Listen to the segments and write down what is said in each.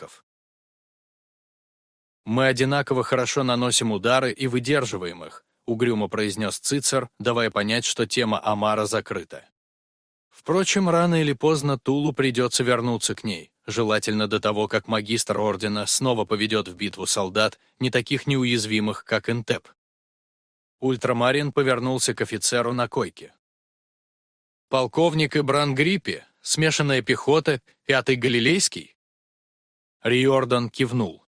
навыков. «Мы одинаково хорошо наносим удары и выдерживаем их», угрюмо произнес Цицер, давая понять, что тема Амара закрыта. Впрочем, рано или поздно Тулу придется вернуться к ней, желательно до того, как магистр Ордена снова поведет в битву солдат, не таких неуязвимых, как Интеп. Ультрамарин повернулся к офицеру на койке. «Полковник Ибран Гриппи, смешанная пехота, пятый Галилейский?» Риордан кивнул.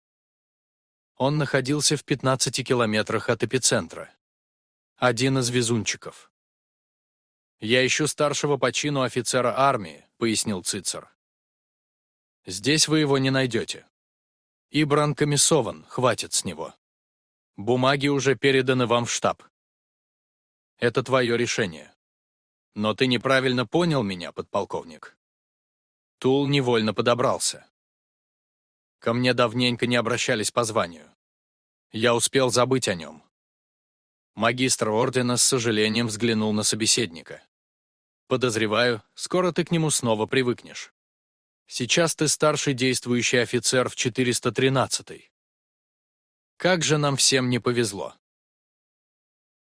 Он находился в 15 километрах от эпицентра. Один из везунчиков. «Я ищу старшего по чину офицера армии», — пояснил Цицер. «Здесь вы его не найдете. Ибран комиссован, хватит с него. Бумаги уже переданы вам в штаб. Это твое решение. Но ты неправильно понял меня, подполковник». Тул невольно подобрался. Ко мне давненько не обращались по званию. Я успел забыть о нем. Магистр ордена с сожалением взглянул на собеседника. Подозреваю, скоро ты к нему снова привыкнешь. Сейчас ты старший действующий офицер в 413-й. Как же нам всем не повезло.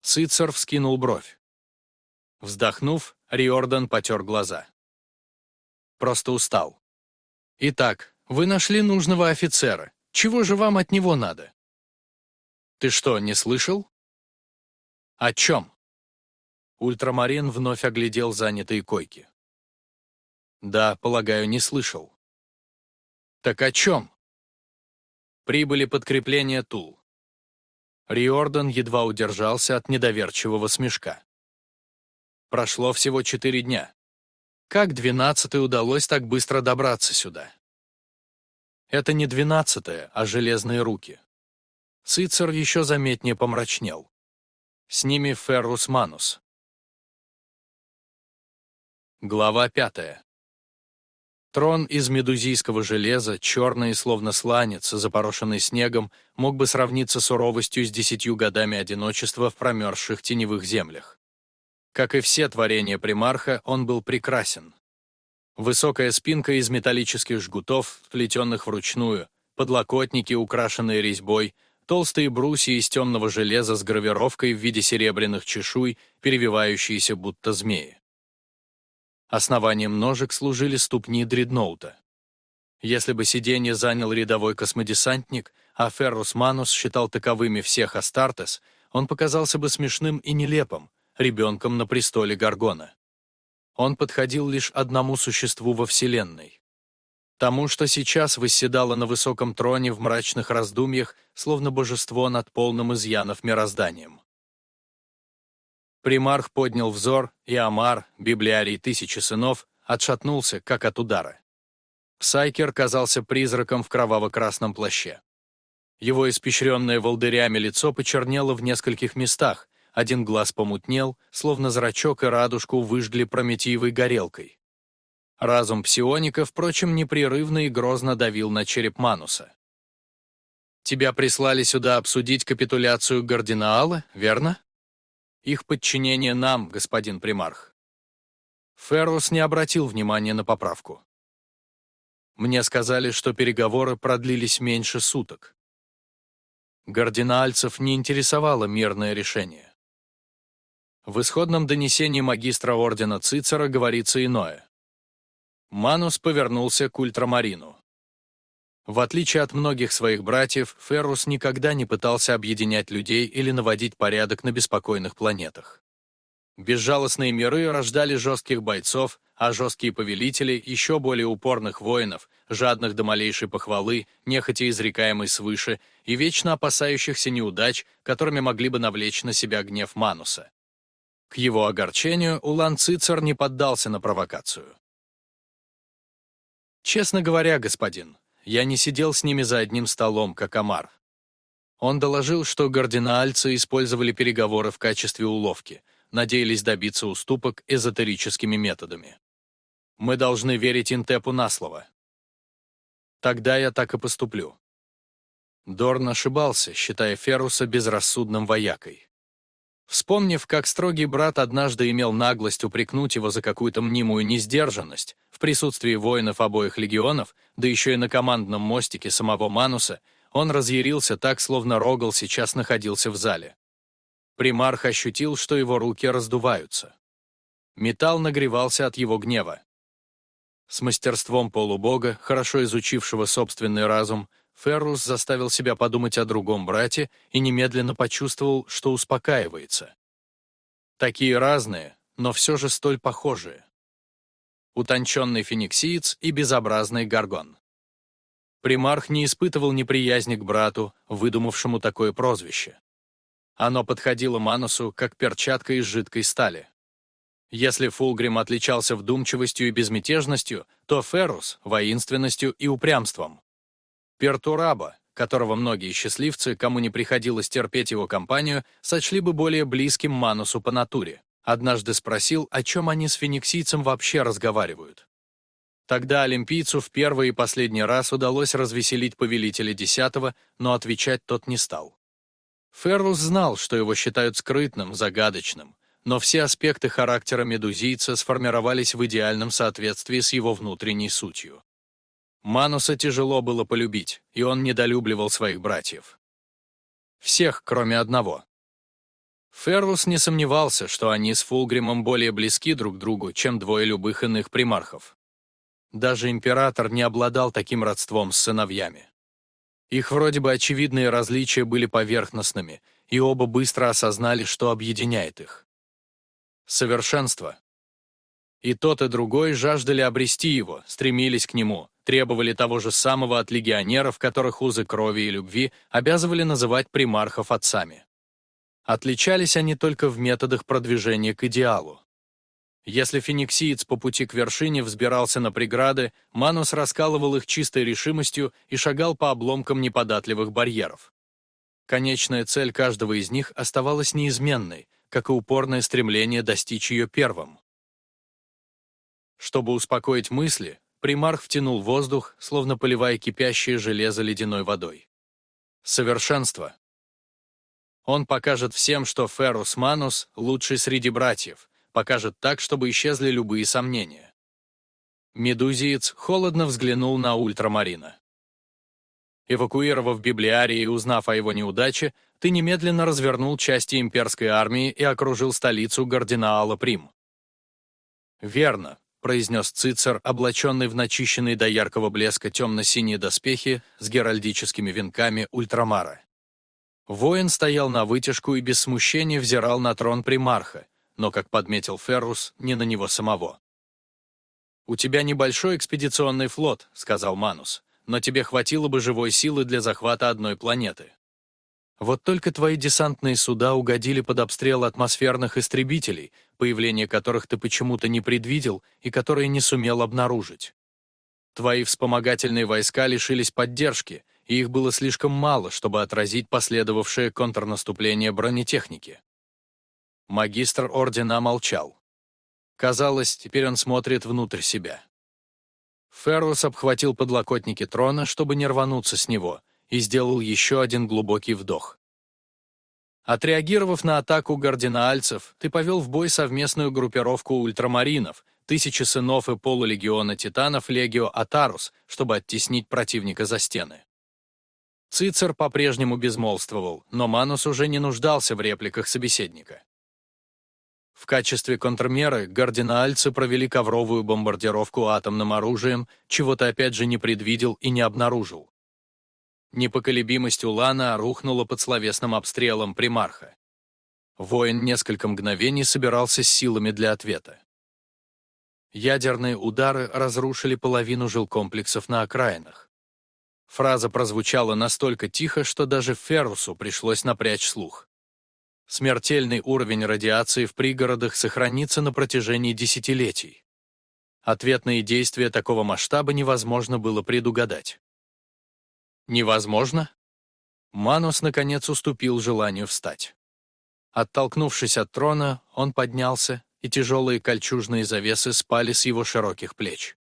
Цицер вскинул бровь. Вздохнув, Риордан потер глаза. Просто устал. Итак, вы нашли нужного офицера. Чего же вам от него надо? Ты что, не слышал? О чем? Ультрамарин вновь оглядел занятые койки. Да, полагаю, не слышал. Так о чем? Прибыли подкрепления Тул. Риордан едва удержался от недоверчивого смешка. Прошло всего четыре дня. Как двенадцатый удалось так быстро добраться сюда? Это не двенадцатое, а железные руки. Цицер еще заметнее помрачнел. С ними Феррус Манус. Глава пятая. Трон из медузийского железа, черный, словно сланец, запорошенный снегом, мог бы сравниться суровостью с десятью годами одиночества в промерзших теневых землях. Как и все творения примарха, он был прекрасен. Высокая спинка из металлических жгутов, вплетенных вручную, подлокотники, украшенные резьбой, толстые брусья из темного железа с гравировкой в виде серебряных чешуй, перевивающиеся будто змеи. Основанием ножек служили ступни дредноута. Если бы сиденье занял рядовой космодесантник, а Феррус Манус считал таковыми всех Астартес, он показался бы смешным и нелепым, ребенком на престоле Горгона он подходил лишь одному существу во Вселенной. Тому, что сейчас восседало на высоком троне в мрачных раздумьях, словно божество над полным изъянов мирозданием. Примарх поднял взор, и Амар, библиарий тысячи сынов, отшатнулся, как от удара. Псайкер казался призраком в кроваво-красном плаще. Его испещренное волдырями лицо почернело в нескольких местах, один глаз помутнел, словно зрачок и радужку выжгли прометиевой горелкой. Разум псионика, впрочем, непрерывно и грозно давил на череп Мануса. «Тебя прислали сюда обсудить капитуляцию Гардинаала, верно?» «Их подчинение нам, господин примарх». Феррус не обратил внимания на поправку. Мне сказали, что переговоры продлились меньше суток. Гардинальцев не интересовало мирное решение. В исходном донесении магистра ордена Цицера говорится иное. Манус повернулся к ультрамарину. В отличие от многих своих братьев, Феррус никогда не пытался объединять людей или наводить порядок на беспокойных планетах. Безжалостные миры рождали жестких бойцов, а жесткие повелители — еще более упорных воинов, жадных до малейшей похвалы, нехотя изрекаемой свыше, и вечно опасающихся неудач, которыми могли бы навлечь на себя гнев Мануса. К его огорчению Улан Цицер не поддался на провокацию. «Честно говоря, господин, я не сидел с ними за одним столом, как Амар. Он доложил, что гардинаальцы использовали переговоры в качестве уловки, надеялись добиться уступок эзотерическими методами. Мы должны верить Интепу на слово. Тогда я так и поступлю». Дорн ошибался, считая Феруса безрассудным воякой. Вспомнив, как строгий брат однажды имел наглость упрекнуть его за какую-то мнимую несдержанность, в присутствии воинов обоих легионов, да еще и на командном мостике самого Мануса, он разъярился так, словно Рогал сейчас находился в зале. Примарх ощутил, что его руки раздуваются. Металл нагревался от его гнева. С мастерством полубога, хорошо изучившего собственный разум, Феррус заставил себя подумать о другом брате и немедленно почувствовал, что успокаивается. Такие разные, но все же столь похожие. Утонченный фениксиец и безобразный горгон. Примарх не испытывал неприязни к брату, выдумавшему такое прозвище. Оно подходило Манусу, как перчатка из жидкой стали. Если Фулгрим отличался вдумчивостью и безмятежностью, то Феррус — воинственностью и упрямством. Пертураба, которого многие счастливцы, кому не приходилось терпеть его компанию, сочли бы более близким Манусу по натуре. Однажды спросил, о чем они с фениксийцем вообще разговаривают. Тогда олимпийцу в первый и последний раз удалось развеселить повелителя десятого, но отвечать тот не стал. Феррус знал, что его считают скрытным, загадочным, но все аспекты характера медузийца сформировались в идеальном соответствии с его внутренней сутью. Мануса тяжело было полюбить, и он недолюбливал своих братьев. Всех, кроме одного. Феррус не сомневался, что они с Фулгримом более близки друг другу, чем двое любых иных примархов. Даже император не обладал таким родством с сыновьями. Их вроде бы очевидные различия были поверхностными, и оба быстро осознали, что объединяет их. Совершенство. И тот, и другой жаждали обрести его, стремились к нему, требовали того же самого от легионеров, которых узы крови и любви обязывали называть примархов отцами. Отличались они только в методах продвижения к идеалу. Если фениксиец по пути к вершине взбирался на преграды, Манус раскалывал их чистой решимостью и шагал по обломкам неподатливых барьеров. Конечная цель каждого из них оставалась неизменной, как и упорное стремление достичь ее первым. Чтобы успокоить мысли, Примарх втянул воздух, словно поливая кипящее железо ледяной водой. Совершенство. Он покажет всем, что Феррус Манус — лучший среди братьев, покажет так, чтобы исчезли любые сомнения. Медузиец холодно взглянул на ультрамарина. Эвакуировав библиарий и узнав о его неудаче, ты немедленно развернул части имперской армии и окружил столицу Гардинаала Прим. Верно, произнес Цицер, облаченный в начищенные до яркого блеска темно-синие доспехи с геральдическими венками ультрамара. Воин стоял на вытяжку и без смущения взирал на трон примарха, но, как подметил Феррус, не на него самого. «У тебя небольшой экспедиционный флот», — сказал Манус, «но тебе хватило бы живой силы для захвата одной планеты. Вот только твои десантные суда угодили под обстрел атмосферных истребителей, появление которых ты почему-то не предвидел и которые не сумел обнаружить. Твои вспомогательные войска лишились поддержки, и их было слишком мало, чтобы отразить последовавшее контрнаступление бронетехники. Магистр Ордена молчал. Казалось, теперь он смотрит внутрь себя. Феррус обхватил подлокотники трона, чтобы не рвануться с него, и сделал еще один глубокий вдох. Отреагировав на атаку гардинаальцев, ты повел в бой совместную группировку ультрамаринов, тысячи сынов и полулегиона титанов Легио Атарус, чтобы оттеснить противника за стены. Цицер по-прежнему безмолвствовал, но Манус уже не нуждался в репликах собеседника. В качестве контрмеры гардинаальцы провели ковровую бомбардировку атомным оружием, чего ты опять же не предвидел и не обнаружил. Непоколебимость Улана рухнула под словесным обстрелом примарха. Воин несколько мгновений собирался с силами для ответа. Ядерные удары разрушили половину жилкомплексов на окраинах. Фраза прозвучала настолько тихо, что даже Феррусу пришлось напрячь слух. Смертельный уровень радиации в пригородах сохранится на протяжении десятилетий. Ответные действия такого масштаба невозможно было предугадать. Невозможно? Манус, наконец, уступил желанию встать. Оттолкнувшись от трона, он поднялся, и тяжелые кольчужные завесы спали с его широких плеч.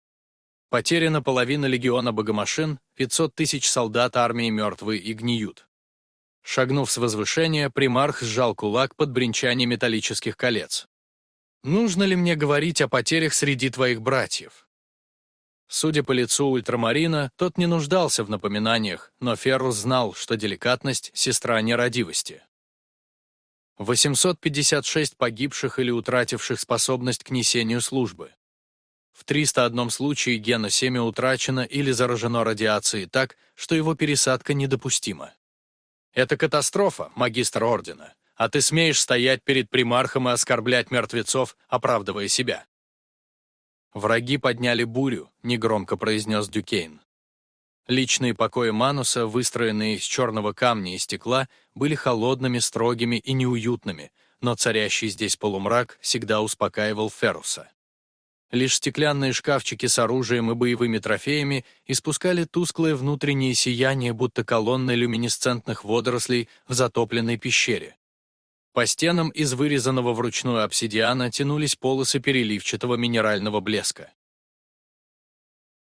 Потеряна половина легиона богомашин, 500 тысяч солдат армии мертвы и гниют. Шагнув с возвышения, примарх сжал кулак под бренчание металлических колец. «Нужно ли мне говорить о потерях среди твоих братьев?» Судя по лицу ультрамарина, тот не нуждался в напоминаниях, но Феррус знал, что деликатность — сестра нерадивости. 856 погибших или утративших способность к несению службы. В 301 случае гена семя утрачено или заражено радиацией так, что его пересадка недопустима. Это катастрофа, магистр Ордена, а ты смеешь стоять перед примархом и оскорблять мертвецов, оправдывая себя. Враги подняли бурю, негромко произнес Дюкейн. Личные покои Мануса, выстроенные из черного камня и стекла, были холодными, строгими и неуютными, но царящий здесь полумрак всегда успокаивал Ферруса. Лишь стеклянные шкафчики с оружием и боевыми трофеями испускали тусклое внутреннее сияние, будто колонны люминесцентных водорослей в затопленной пещере. По стенам из вырезанного вручную обсидиана тянулись полосы переливчатого минерального блеска.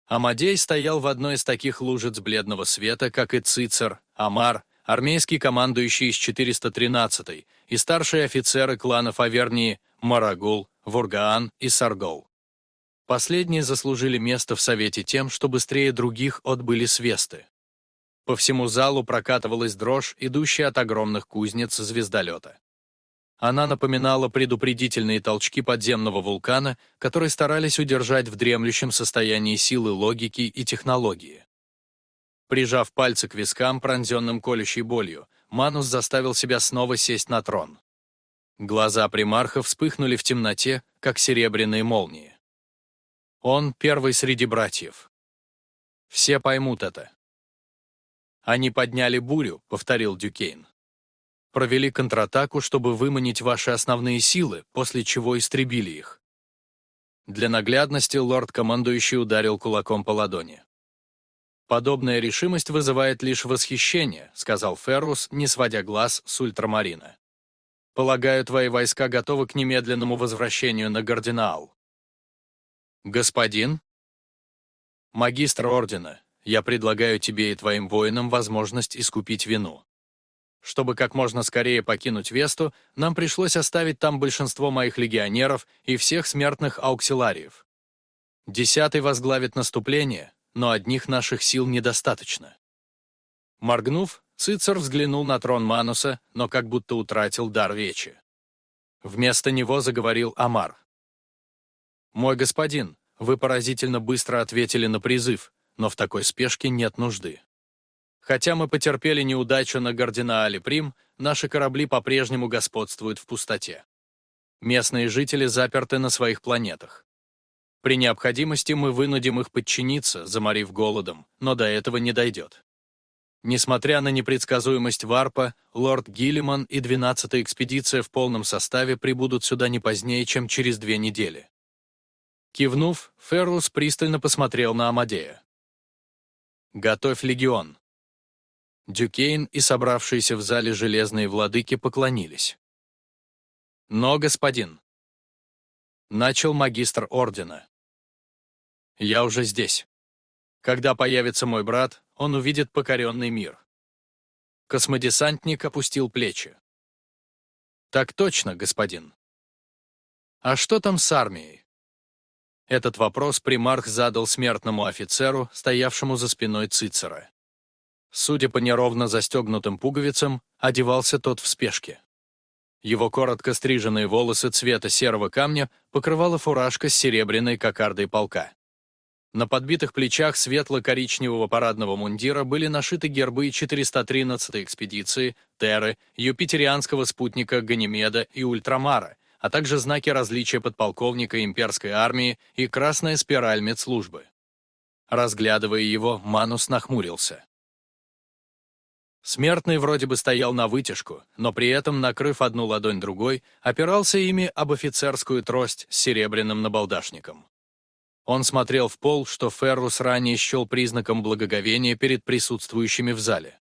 Амадей стоял в одной из таких лужиц бледного света, как и Цицер, Амар, армейский командующий из 413-й и старшие офицеры кланов Авернии Марагул, Вургаан и Саргол. Последние заслужили место в Совете тем, что быстрее других отбыли свесты. По всему залу прокатывалась дрожь, идущая от огромных кузнец звездолета. Она напоминала предупредительные толчки подземного вулкана, которые старались удержать в дремлющем состоянии силы логики и технологии. Прижав пальцы к вискам, пронзенным колющей болью, Манус заставил себя снова сесть на трон. Глаза примарха вспыхнули в темноте, как серебряные молнии. Он первый среди братьев. Все поймут это. Они подняли бурю, повторил Дюкейн. Провели контратаку, чтобы выманить ваши основные силы, после чего истребили их. Для наглядности лорд-командующий ударил кулаком по ладони. «Подобная решимость вызывает лишь восхищение», — сказал Феррус, не сводя глаз с ультрамарина. «Полагаю, твои войска готовы к немедленному возвращению на Гардинаал». «Господин?» «Магистр Ордена, я предлагаю тебе и твоим воинам возможность искупить вину. Чтобы как можно скорее покинуть Весту, нам пришлось оставить там большинство моих легионеров и всех смертных ауксилариев. Десятый возглавит наступление, но одних наших сил недостаточно». Моргнув, Цицер взглянул на трон Мануса, но как будто утратил дар речи. Вместо него заговорил Амар. «Мой господин, вы поразительно быстро ответили на призыв, но в такой спешке нет нужды. Хотя мы потерпели неудачу на Гардинаале Прим, наши корабли по-прежнему господствуют в пустоте. Местные жители заперты на своих планетах. При необходимости мы вынудим их подчиниться, заморив голодом, но до этого не дойдет. Несмотря на непредсказуемость Варпа, лорд Гиллиман и 12-я экспедиция в полном составе прибудут сюда не позднее, чем через две недели. Кивнув, Феррус пристально посмотрел на Амадея. «Готовь легион». Дюкейн и собравшиеся в зале железные владыки поклонились. «Но, господин...» Начал магистр ордена. «Я уже здесь. Когда появится мой брат, он увидит покоренный мир». Космодесантник опустил плечи. «Так точно, господин. А что там с армией?» Этот вопрос примарх задал смертному офицеру, стоявшему за спиной Цицера. Судя по неровно застегнутым пуговицам, одевался тот в спешке. Его коротко стриженные волосы цвета серого камня покрывала фуражка с серебряной кокардой полка. На подбитых плечах светло-коричневого парадного мундира были нашиты гербы 413-й экспедиции, Терры, юпитерианского спутника Ганимеда и Ультрамара, а также знаки различия подполковника имперской армии и красная спираль медслужбы. Разглядывая его, Манус нахмурился. Смертный вроде бы стоял на вытяжку, но при этом, накрыв одну ладонь другой, опирался ими об офицерскую трость с серебряным набалдашником. Он смотрел в пол, что Феррус ранее счел признаком благоговения перед присутствующими в зале.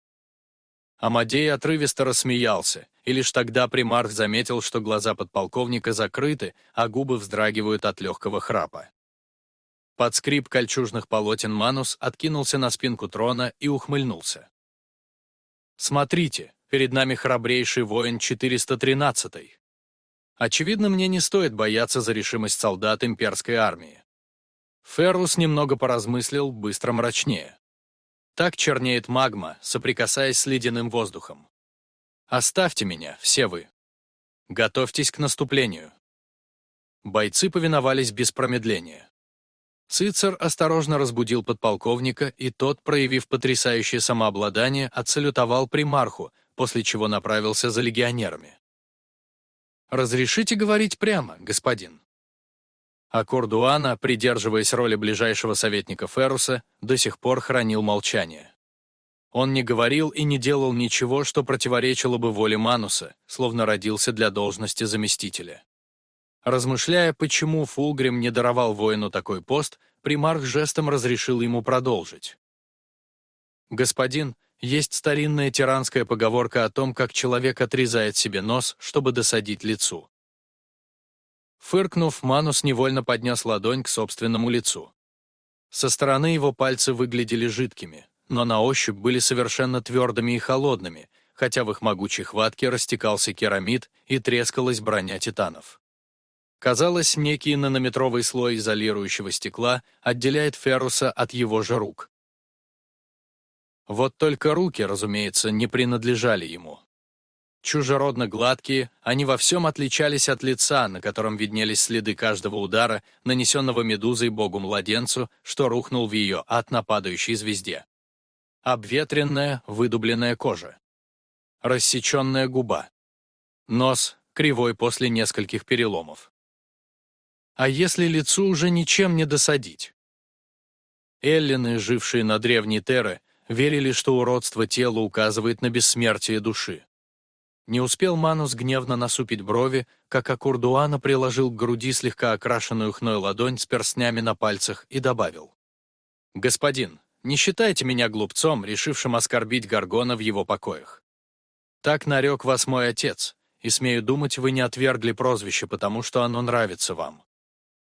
Амадей отрывисто рассмеялся, и лишь тогда примарх заметил, что глаза подполковника закрыты, а губы вздрагивают от легкого храпа. Под скрип кольчужных полотен Манус откинулся на спинку трона и ухмыльнулся. «Смотрите, Перед нами храбрейший воин 413-й. Очевидно, мне не стоит бояться за решимость солдат имперской армии. Феррус немного поразмыслил, быстро мрачнее. Так чернеет магма, соприкасаясь с ледяным воздухом. Оставьте меня, все вы. Готовьтесь к наступлению. Бойцы повиновались без промедления. Цицер осторожно разбудил подполковника, и тот, проявив потрясающее самообладание, отсалютовал примарху, после чего направился за легионерами. «Разрешите говорить прямо, господин?» А Кордуана, придерживаясь роли ближайшего советника Феруса, до сих пор хранил молчание. Он не говорил и не делал ничего, что противоречило бы воле Мануса, словно родился для должности заместителя. Размышляя, почему Фулгрим не даровал воину такой пост, примарх жестом разрешил ему продолжить. «Господин, есть старинная тиранская поговорка о том, как человек отрезает себе нос, чтобы досадить лицу». Фыркнув, Манус невольно поднес ладонь к собственному лицу. Со стороны его пальцы выглядели жидкими, но на ощупь были совершенно твердыми и холодными, хотя в их могучей хватке растекался керамид и трескалась броня титанов. Казалось, некий нанометровый слой изолирующего стекла отделяет Ферруса от его же рук. Вот только руки, разумеется, не принадлежали ему. Чужеродно гладкие, они во всем отличались от лица, на котором виднелись следы каждого удара, нанесенного медузой богу-младенцу, что рухнул в ее ад на падающей звезде. Обветренная, выдубленная кожа. Рассеченная губа. Нос, кривой после нескольких переломов. А если лицу уже ничем не досадить? Эллины, жившие на древней Терре, верили, что уродство тела указывает на бессмертие души. Не успел Манус гневно насупить брови, как Акурдуана приложил к груди слегка окрашенную хной ладонь с перстнями на пальцах и добавил. «Господин, не считайте меня глупцом, решившим оскорбить Гаргона в его покоях. Так нарек вас мой отец, и, смею думать, вы не отвергли прозвище, потому что оно нравится вам.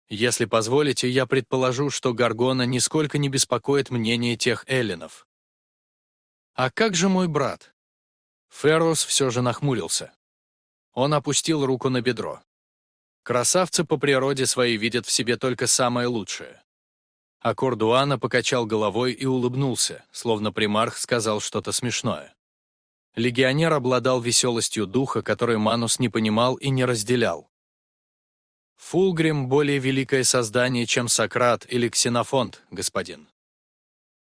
Если позволите, я предположу, что Гаргона нисколько не беспокоит мнение тех эллинов. А как же мой брат? Феррус все же нахмурился. Он опустил руку на бедро. Красавцы по природе своей видят в себе только самое лучшее. А Кордуана покачал головой и улыбнулся, словно примарх сказал что-то смешное. Легионер обладал веселостью духа, которой Манус не понимал и не разделял. Фулгрим — более великое создание, чем Сократ или Ксенофонт, господин.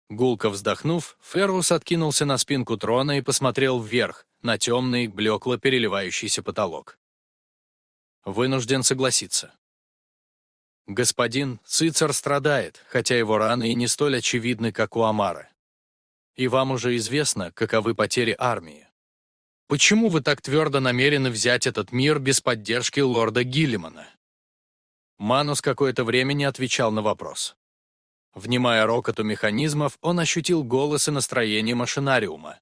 Гулко вздохнув, Феррус откинулся на спинку трона и посмотрел вверх, на темный, блекло переливающийся потолок. Вынужден согласиться. Господин, Цицер страдает, хотя его раны и не столь очевидны, как у Амара. И вам уже известно, каковы потери армии. Почему вы так твердо намерены взять этот мир без поддержки лорда Гиллимана? Манус какое-то время не отвечал на вопрос. Внимая рокоту механизмов, он ощутил голос и настроение машинариума.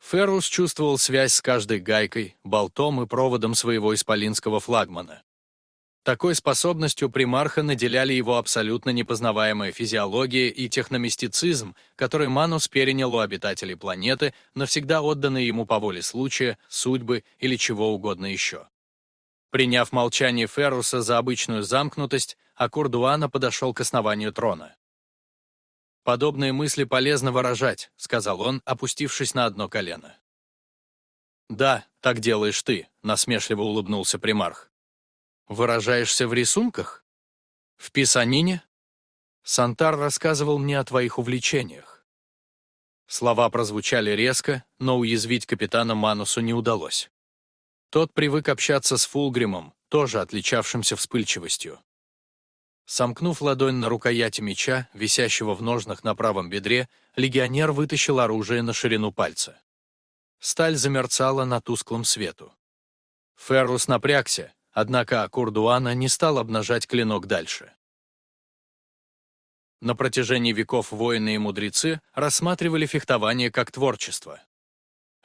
Феррус чувствовал связь с каждой гайкой, болтом и проводом своего исполинского флагмана. Такой способностью примарха наделяли его абсолютно непознаваемая физиология и техномистицизм, который Манус перенял у обитателей планеты, навсегда отданные ему по воле случая, судьбы или чего угодно еще. Приняв молчание Ферруса за обычную замкнутость, Акурдуана подошел к основанию трона. «Подобные мысли полезно выражать», — сказал он, опустившись на одно колено. «Да, так делаешь ты», — насмешливо улыбнулся примарх. «Выражаешься в рисунках? В писанине?» Сантар рассказывал мне о твоих увлечениях. Слова прозвучали резко, но уязвить капитана Манусу не удалось. Тот привык общаться с Фулгримом, тоже отличавшимся вспыльчивостью. Сомкнув ладонь на рукояти меча, висящего в ножнах на правом бедре, легионер вытащил оружие на ширину пальца. Сталь замерцала на тусклом свету. Феррус напрягся, однако Акурдуана не стал обнажать клинок дальше. На протяжении веков воины и мудрецы рассматривали фехтование как творчество.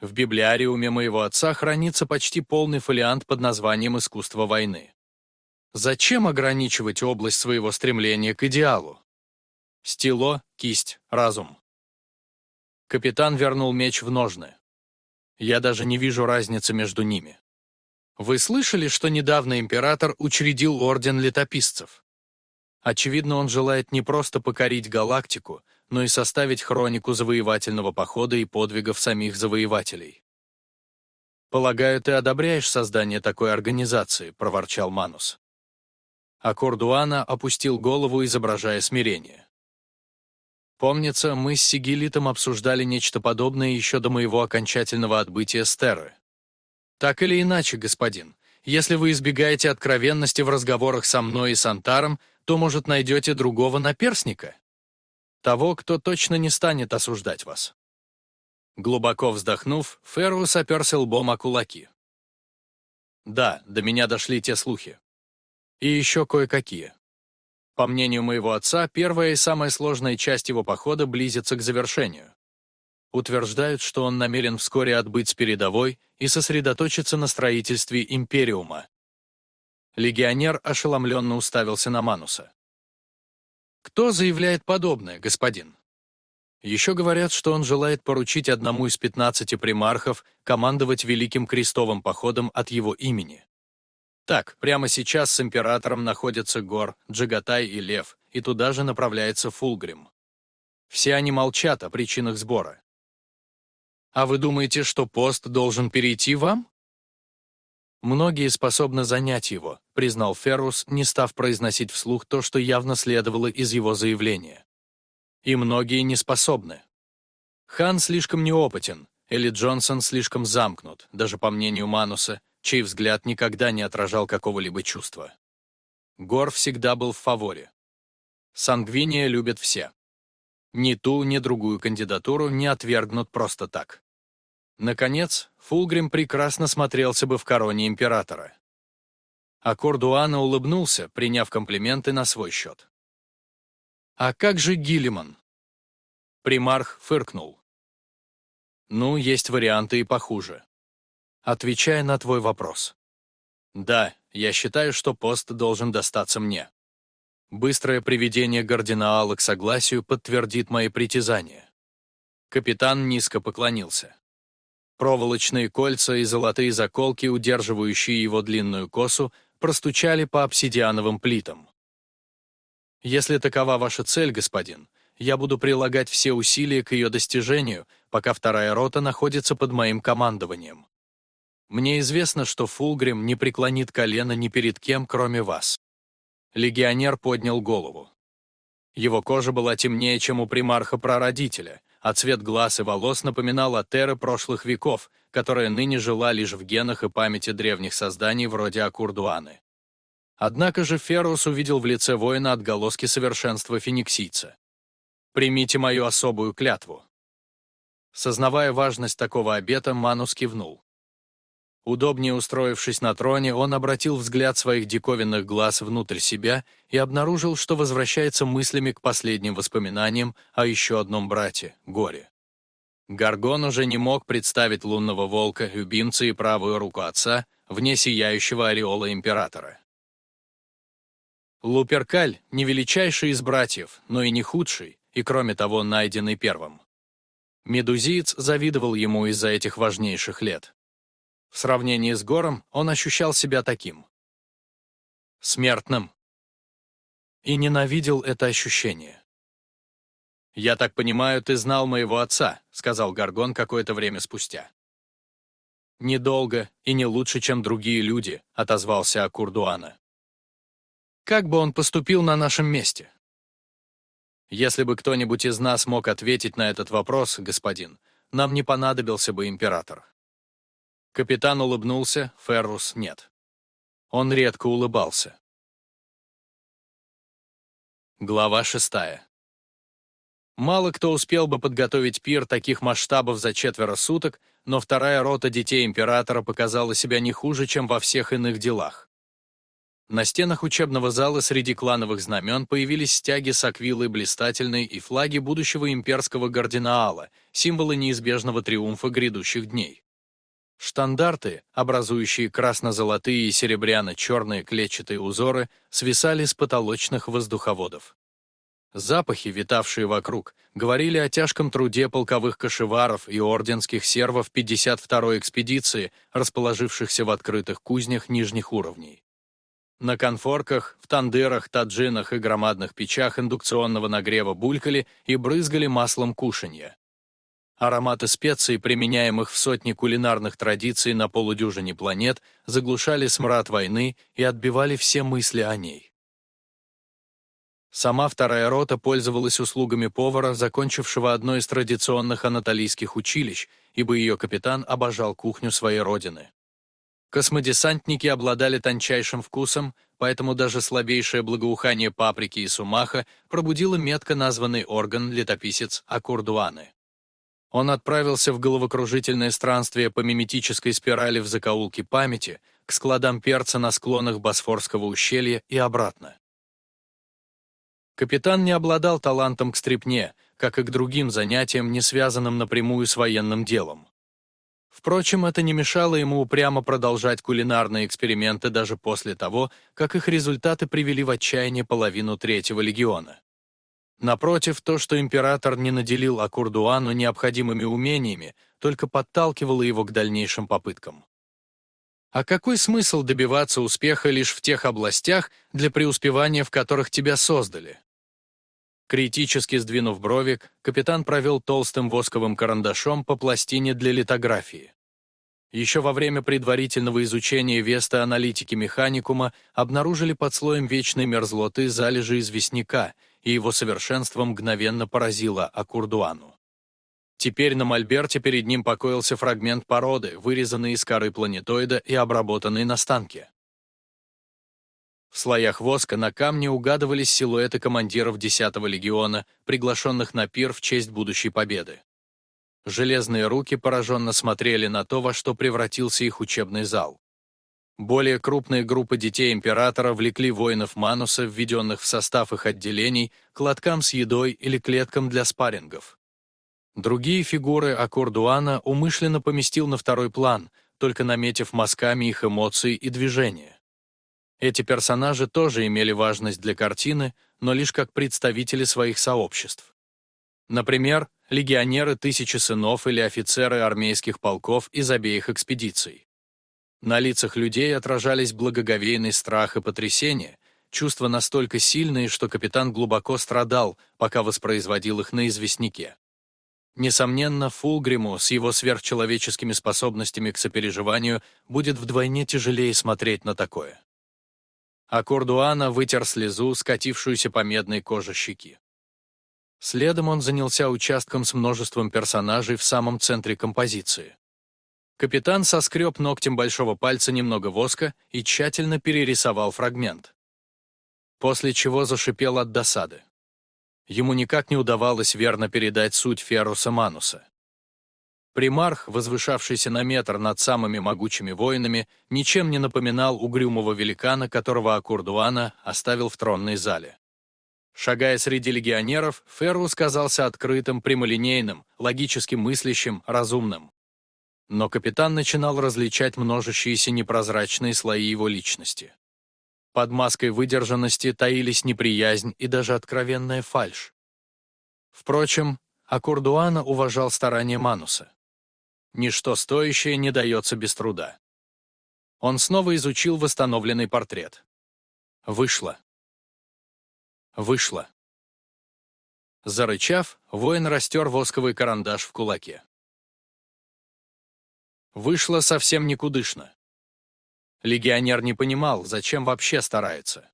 В библиариуме моего отца хранится почти полный фолиант под названием «Искусство войны». Зачем ограничивать область своего стремления к идеалу? Стило, кисть, разум. Капитан вернул меч в ножны. Я даже не вижу разницы между ними. Вы слышали, что недавно император учредил Орден Летописцев? Очевидно, он желает не просто покорить галактику, но и составить хронику завоевательного похода и подвигов самих завоевателей. «Полагаю, ты одобряешь создание такой организации», — проворчал Манус. А Кордуана опустил голову, изображая смирение. Помнится, мы с Сигилитом обсуждали нечто подобное еще до моего окончательного отбытия с Терры. Так или иначе, господин, если вы избегаете откровенности в разговорах со мной и с Антаром, то, может, найдете другого наперсника? Того, кто точно не станет осуждать вас. Глубоко вздохнув, Феррус оперся лбом о кулаки. Да, до меня дошли те слухи. И еще кое-какие. По мнению моего отца, первая и самая сложная часть его похода близится к завершению. Утверждают, что он намерен вскоре отбыть с передовой и сосредоточиться на строительстве Империума. Легионер ошеломленно уставился на Мануса. «Кто заявляет подобное, господин?» Еще говорят, что он желает поручить одному из пятнадцати примархов командовать Великим Крестовым походом от его имени. Так, прямо сейчас с императором находятся Гор, Джагатай и Лев, и туда же направляется Фулгрим. Все они молчат о причинах сбора. А вы думаете, что пост должен перейти вам? Многие способны занять его, признал Феррус, не став произносить вслух то, что явно следовало из его заявления. И многие не способны. Хан слишком неопытен, Элли Джонсон слишком замкнут, даже по мнению Мануса, чей взгляд никогда не отражал какого-либо чувства. Гор всегда был в фаворе. Сангвиния любят все. Ни ту, ни другую кандидатуру не отвергнут просто так. Наконец, Фулгрим прекрасно смотрелся бы в короне императора. А Кордуана улыбнулся, приняв комплименты на свой счет. «А как же Гиллиман?» Примарх фыркнул. «Ну, есть варианты и похуже. Отвечая на твой вопрос. Да, я считаю, что пост должен достаться мне. Быстрое приведение Гардинаала к согласию подтвердит мои притязания. Капитан низко поклонился. Проволочные кольца и золотые заколки, удерживающие его длинную косу, простучали по обсидиановым плитам. Если такова ваша цель, господин, я буду прилагать все усилия к ее достижению, пока вторая рота находится под моим командованием. Мне известно, что Фулгрим не преклонит колено ни перед кем, кроме вас». Легионер поднял голову. Его кожа была темнее, чем у примарха-прародителя, а цвет глаз и волос напоминал о Теры прошлых веков, которая ныне жила лишь в генах и памяти древних созданий вроде Акурдуаны. Однако же Феррус увидел в лице воина отголоски совершенства фениксийца. «Примите мою особую клятву». Сознавая важность такого обета, Манус кивнул. Удобнее устроившись на троне, он обратил взгляд своих диковинных глаз внутрь себя и обнаружил, что возвращается мыслями к последним воспоминаниям о еще одном брате — Горе. Гаргон уже не мог представить лунного волка, любимца и правую руку отца вне сияющего ореола императора. Луперкаль — не величайший из братьев, но и не худший, и кроме того найденный первым. Медузиец завидовал ему из-за этих важнейших лет. В сравнении с Гором он ощущал себя таким. Смертным. И ненавидел это ощущение. «Я так понимаю, ты знал моего отца», — сказал Гаргон какое-то время спустя. «Недолго и не лучше, чем другие люди», — отозвался Акурдуана. «Как бы он поступил на нашем месте?» «Если бы кто-нибудь из нас мог ответить на этот вопрос, господин, нам не понадобился бы император». Капитан улыбнулся, Феррус нет. Он редко улыбался. Глава шестая. Мало кто успел бы подготовить пир таких масштабов за четверо суток, но вторая рота детей императора показала себя не хуже, чем во всех иных делах. На стенах учебного зала среди клановых знамен появились стяги с аквилой блистательной и флаги будущего имперского гардинаала, символы неизбежного триумфа грядущих дней. Штандарты, образующие красно-золотые и серебряно-черные клетчатые узоры, свисали с потолочных воздуховодов. Запахи, витавшие вокруг, говорили о тяжком труде полковых кошеваров и орденских сервов 52-й экспедиции, расположившихся в открытых кузнях нижних уровней. На конфорках, в тандырах, таджинах и громадных печах индукционного нагрева булькали и брызгали маслом кушанья. Ароматы специй, применяемых в сотни кулинарных традиций на полудюжине планет, заглушали смрад войны и отбивали все мысли о ней. Сама вторая рота пользовалась услугами повара, закончившего одно из традиционных анатолийских училищ, ибо ее капитан обожал кухню своей родины. Космодесантники обладали тончайшим вкусом, поэтому даже слабейшее благоухание паприки и сумаха пробудило метко названный орган летописец Акурдуаны. Он отправился в головокружительное странствие по миметической спирали в закоулке памяти, к складам перца на склонах Босфорского ущелья и обратно. Капитан не обладал талантом к стрипне, как и к другим занятиям, не связанным напрямую с военным делом. Впрочем, это не мешало ему упрямо продолжать кулинарные эксперименты даже после того, как их результаты привели в отчаяние половину Третьего легиона. Напротив, то, что император не наделил Акурдуану необходимыми умениями, только подталкивало его к дальнейшим попыткам. А какой смысл добиваться успеха лишь в тех областях, для преуспевания в которых тебя создали? Критически сдвинув бровик, капитан провел толстым восковым карандашом по пластине для литографии. Еще во время предварительного изучения Веста аналитики механикума обнаружили под слоем вечной мерзлоты залежи известняка, и его совершенство мгновенно поразило Акурдуану. Теперь на мольберте перед ним покоился фрагмент породы, вырезанный из коры планетоида и обработанный на станке. В слоях воска на камне угадывались силуэты командиров 10-го легиона, приглашенных на пир в честь будущей победы. Железные руки пораженно смотрели на то, во что превратился их учебный зал. Более крупные группы детей императора влекли воинов Мануса, введенных в состав их отделений, к лоткам с едой или клеткам для спаррингов. Другие фигуры Аккордуана умышленно поместил на второй план, только наметив мазками их эмоции и движения. Эти персонажи тоже имели важность для картины, но лишь как представители своих сообществ. Например, легионеры Тысячи Сынов или офицеры армейских полков из обеих экспедиций. На лицах людей отражались благоговейный страх и потрясение, чувства настолько сильные, что капитан глубоко страдал, пока воспроизводил их на известняке. Несомненно, Фулгриму с его сверхчеловеческими способностями к сопереживанию будет вдвойне тяжелее смотреть на такое а Кордуана вытер слезу, скатившуюся по медной коже щеки. Следом он занялся участком с множеством персонажей в самом центре композиции. Капитан соскреб ногтем большого пальца немного воска и тщательно перерисовал фрагмент. После чего зашипел от досады. Ему никак не удавалось верно передать суть Феруса Мануса. Примарх, возвышавшийся на метр над самыми могучими воинами, ничем не напоминал угрюмого великана, которого Акурдуана оставил в тронной зале. Шагая среди легионеров, Феррус казался открытым, прямолинейным, логически мыслящим, разумным. Но капитан начинал различать множащиеся непрозрачные слои его личности. Под маской выдержанности таились неприязнь и даже откровенная фальшь. Впрочем, Акурдуана уважал старания Мануса. Ничто стоящее не дается без труда. Он снова изучил восстановленный портрет. Вышло. Вышло. Зарычав, воин растер восковый карандаш в кулаке. Вышло совсем никудышно. Легионер не понимал, зачем вообще старается.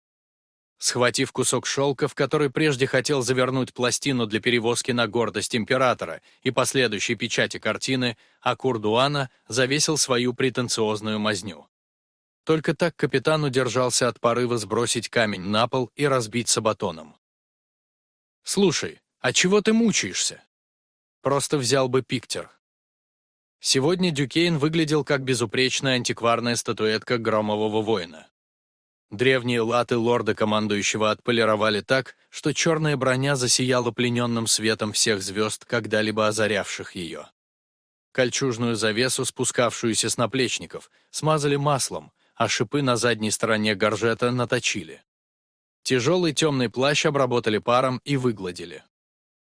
Схватив кусок шелка, в который прежде хотел завернуть пластину для перевозки на гордость императора и последующей печати картины, Акурдуана завесил свою претенциозную мазню. Только так капитан удержался от порыва сбросить камень на пол и разбить сабатоном. «Слушай, а чего ты мучаешься?» Просто взял бы пиктер. Сегодня Дюкейн выглядел как безупречная антикварная статуэтка громового воина. Древние латы лорда-командующего отполировали так, что черная броня засияла плененным светом всех звезд, когда-либо озарявших ее. Кольчужную завесу, спускавшуюся с наплечников, смазали маслом, а шипы на задней стороне горжета наточили. Тяжелый темный плащ обработали паром и выгладили.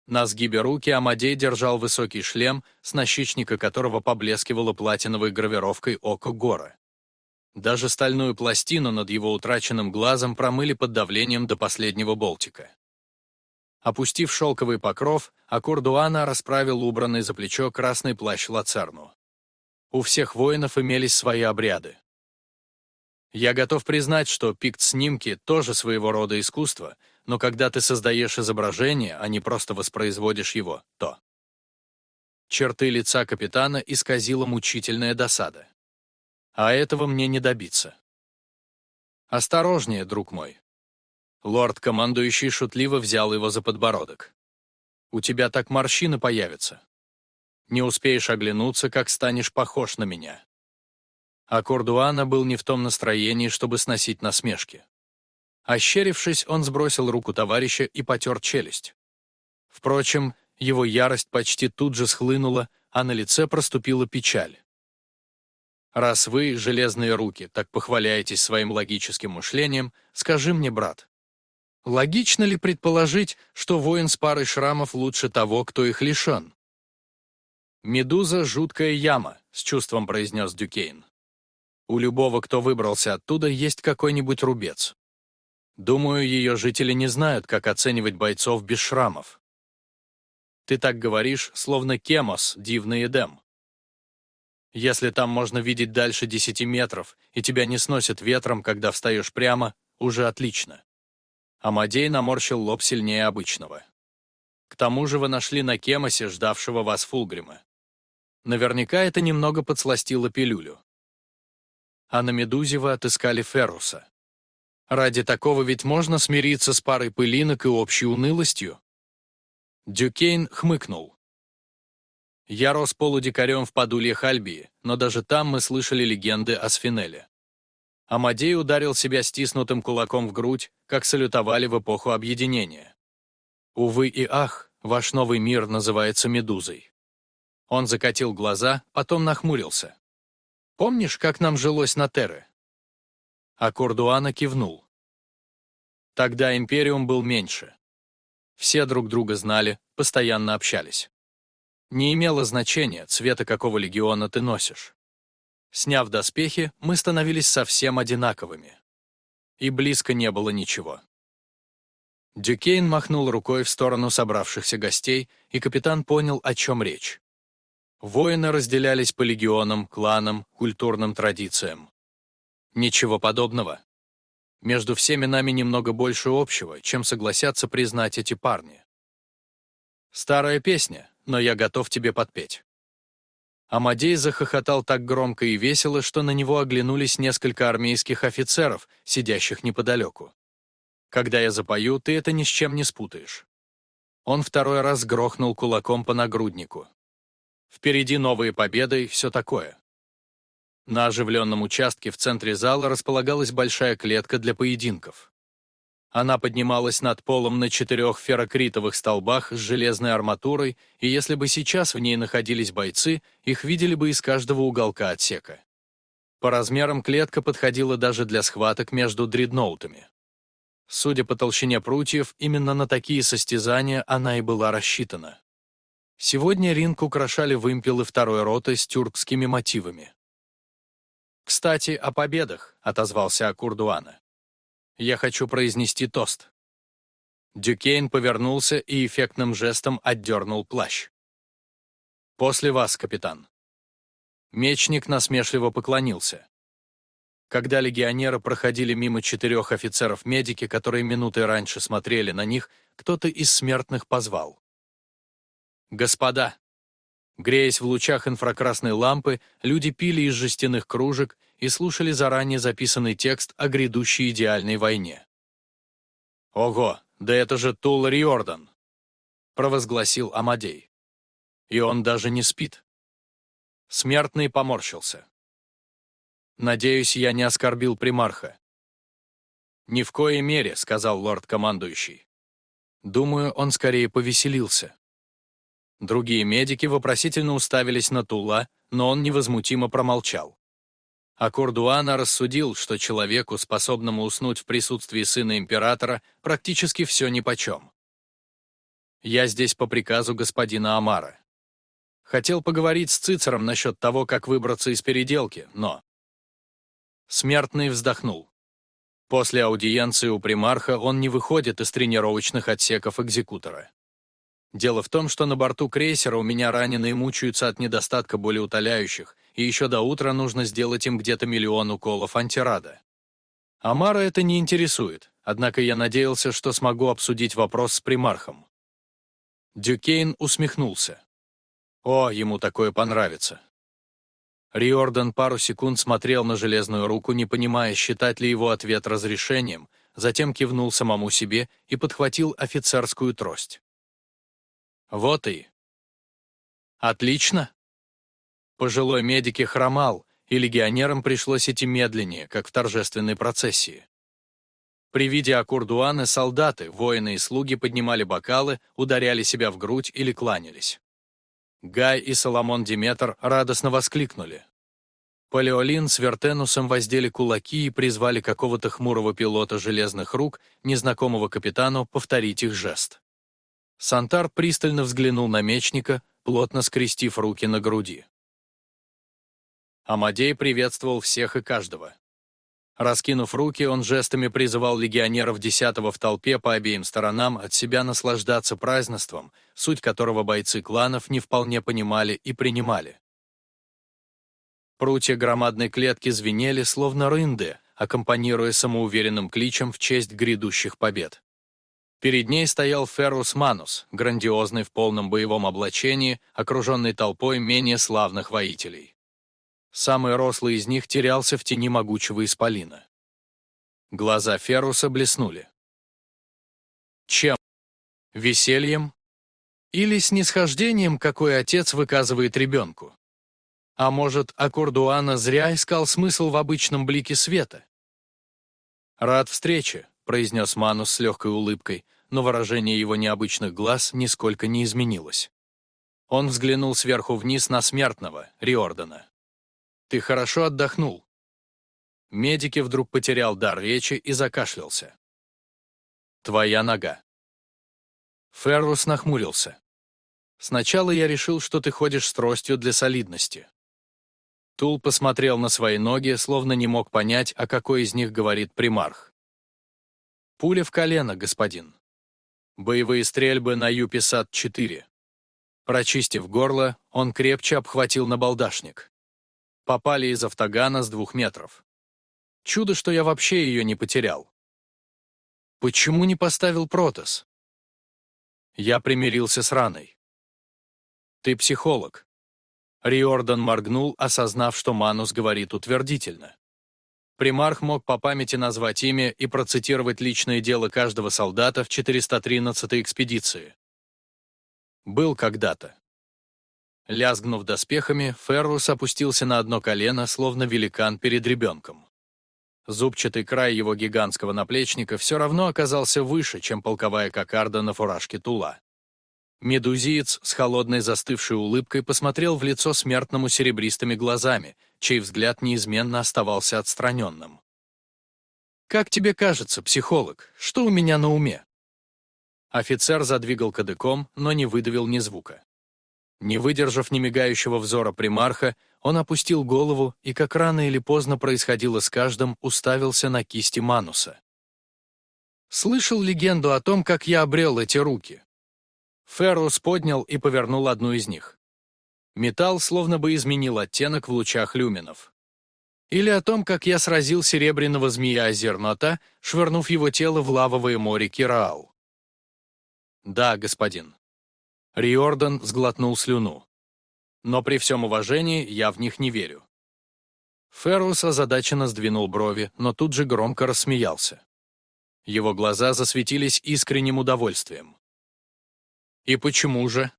На сгибе руки Амадей держал высокий шлем, с нащичника которого поблескивала платиновой гравировкой око гора. Даже стальную пластину над его утраченным глазом промыли под давлением до последнего болтика. Опустив шелковый покров, Акурдуана расправил убранный за плечо красный плащ Лацерну. У всех воинов имелись свои обряды. Я готов признать, что пикт-снимки тоже своего рода искусство, но когда ты создаешь изображение, а не просто воспроизводишь его, то... Черты лица капитана исказила мучительная досада. А этого мне не добиться. Осторожнее, друг мой. Лорд-командующий шутливо взял его за подбородок. У тебя так морщины появятся. Не успеешь оглянуться, как станешь похож на меня а Кордуана был не в том настроении, чтобы сносить насмешки. Ощерившись, он сбросил руку товарища и потер челюсть. Впрочем, его ярость почти тут же схлынула, а на лице проступила печаль. «Раз вы, железные руки, так похваляетесь своим логическим мышлением, скажи мне, брат, логично ли предположить, что воин с парой шрамов лучше того, кто их лишен?» «Медуза — жуткая яма», — с чувством произнес Дюкейн. У любого, кто выбрался оттуда, есть какой-нибудь рубец. Думаю, ее жители не знают, как оценивать бойцов без шрамов. Ты так говоришь, словно Кемос, дивный Эдем. Если там можно видеть дальше десяти метров, и тебя не сносит ветром, когда встаешь прямо, уже отлично. Амадей наморщил лоб сильнее обычного. К тому же вы нашли на Кемосе ждавшего вас Фулгрима. Наверняка это немного подсластило пилюлю а на Медузе вы отыскали Ферруса. Ради такого ведь можно смириться с парой пылинок и общей унылостью? Дюкейн хмыкнул. Я рос полудикарем в подульях Альбии, но даже там мы слышали легенды о Сфинеле. Амадей ударил себя стиснутым кулаком в грудь, как салютовали в эпоху объединения. Увы и ах, ваш новый мир называется Медузой. Он закатил глаза, потом нахмурился. Помнишь, как нам жилось на Терре?» А Кордуана кивнул. Тогда Империум был меньше. Все друг друга знали, постоянно общались. Не имело значения, цвета какого легиона ты носишь. Сняв доспехи, мы становились совсем одинаковыми. И близко не было ничего. Дюкейн махнул рукой в сторону собравшихся гостей, и капитан понял, о чем речь. Воины разделялись по легионам, кланам, культурным традициям. Ничего подобного. Между всеми нами немного больше общего, чем согласятся признать эти парни. Старая песня, но я готов тебе подпеть. Амадей захохотал так громко и весело, что на него оглянулись несколько армейских офицеров, сидящих неподалеку. Когда я запою, ты это ни с чем не спутаешь. Он второй раз грохнул кулаком по нагруднику. Впереди новые победы и все такое. На оживленном участке в центре зала располагалась большая клетка для поединков. Она поднималась над полом на четырех феррокритовых столбах с железной арматурой, и если бы сейчас в ней находились бойцы, их видели бы из каждого уголка отсека. По размерам клетка подходила даже для схваток между дредноутами. Судя по толщине прутьев, именно на такие состязания она и была рассчитана. Сегодня ринг украшали вымпелы второй роты с тюркскими мотивами. «Кстати, о победах», — отозвался Акурдуана. «Я хочу произнести тост». Дюкейн повернулся и эффектным жестом отдернул плащ. «После вас, капитан». Мечник насмешливо поклонился. Когда легионеры проходили мимо четырех офицеров-медики, которые минуты раньше смотрели на них, кто-то из смертных позвал. Господа! Греясь в лучах инфракрасной лампы, люди пили из жестяных кружек и слушали заранее записанный текст о грядущей идеальной войне. «Ого, да это же Тул Риордан!» — провозгласил Амадей. «И он даже не спит». Смертный поморщился. «Надеюсь, я не оскорбил примарха». «Ни в коей мере», — сказал лорд-командующий. «Думаю, он скорее повеселился». Другие медики вопросительно уставились на Тула, но он невозмутимо промолчал. А Кордуана рассудил, что человеку, способному уснуть в присутствии сына императора, практически все нипочем. «Я здесь по приказу господина Амара. Хотел поговорить с Цицером насчет того, как выбраться из переделки, но...» Смертный вздохнул. После аудиенции у примарха он не выходит из тренировочных отсеков экзекутора. Дело в том, что на борту крейсера у меня раненые мучаются от недостатка болеутоляющих, и еще до утра нужно сделать им где-то миллион уколов антирада. Амара это не интересует, однако я надеялся, что смогу обсудить вопрос с примархом. Дюкейн усмехнулся. О, ему такое понравится. Риордан пару секунд смотрел на железную руку, не понимая, считать ли его ответ разрешением, затем кивнул самому себе и подхватил офицерскую трость. Вот и. Отлично. Пожилой медике хромал, и легионерам пришлось идти медленнее, как в торжественной процессии. При виде Акурдуаны солдаты, воины и слуги поднимали бокалы, ударяли себя в грудь или кланялись. Гай и Соломон Диметр радостно воскликнули. Палеолин с Вертенусом воздели кулаки и призвали какого-то хмурого пилота железных рук, незнакомого капитану, повторить их жест. Сантар пристально взглянул на мечника, плотно скрестив руки на груди. Амадей приветствовал всех и каждого. Раскинув руки, он жестами призывал легионеров десятого в толпе по обеим сторонам от себя наслаждаться празднеством, суть которого бойцы кланов не вполне понимали и принимали. Прутья громадной клетки звенели, словно рынды, аккомпанируя самоуверенным кличем в честь грядущих побед. Перед ней стоял Феррус Манус, грандиозный в полном боевом облачении, окруженный толпой менее славных воителей. Самый рослый из них терялся в тени могучего исполина. Глаза Ферруса блеснули. Чем? Весельем? Или снисхождением, какой отец выказывает ребенку? А может, Аккордуана зря искал смысл в обычном блике света? «Рад встрече», произнес Манус с легкой улыбкой, но выражение его необычных глаз нисколько не изменилось. Он взглянул сверху вниз на смертного, Риордана. «Ты хорошо отдохнул?» Медики вдруг потерял дар речи и закашлялся. «Твоя нога». Феррус нахмурился. «Сначала я решил, что ты ходишь с тростью для солидности». Тул посмотрел на свои ноги, словно не мог понять, о какой из них говорит примарх. Пуля в колено, господин. Боевые стрельбы на Юписат-4. Прочистив горло, он крепче обхватил набалдашник. Попали из автогана с двух метров. Чудо, что я вообще ее не потерял. Почему не поставил протез? Я примирился с раной. Ты психолог. Риордан моргнул, осознав, что Манус говорит утвердительно. Примарх мог по памяти назвать имя и процитировать личное дело каждого солдата в 413-й экспедиции. Был когда-то. Лязгнув доспехами, Феррус опустился на одно колено, словно великан перед ребенком. Зубчатый край его гигантского наплечника все равно оказался выше, чем полковая кокарда на фуражке Тула. Медузиец с холодной застывшей улыбкой посмотрел в лицо смертному серебристыми глазами, чей взгляд неизменно оставался отстраненным. «Как тебе кажется, психолог, что у меня на уме?» Офицер задвигал кадыком, но не выдавил ни звука. Не выдержав немигающего взора примарха, он опустил голову и, как рано или поздно происходило с каждым, уставился на кисти Мануса. «Слышал легенду о том, как я обрел эти руки?» Феррус поднял и повернул одну из них. Металл словно бы изменил оттенок в лучах люминов. Или о том, как я сразил серебряного змея Зернота, швырнув его тело в лавовое море Кираал. Да, господин. Риордан сглотнул слюну. Но при всем уважении я в них не верю. Феррус озадаченно сдвинул брови, но тут же громко рассмеялся. Его глаза засветились искренним удовольствием. И почему же?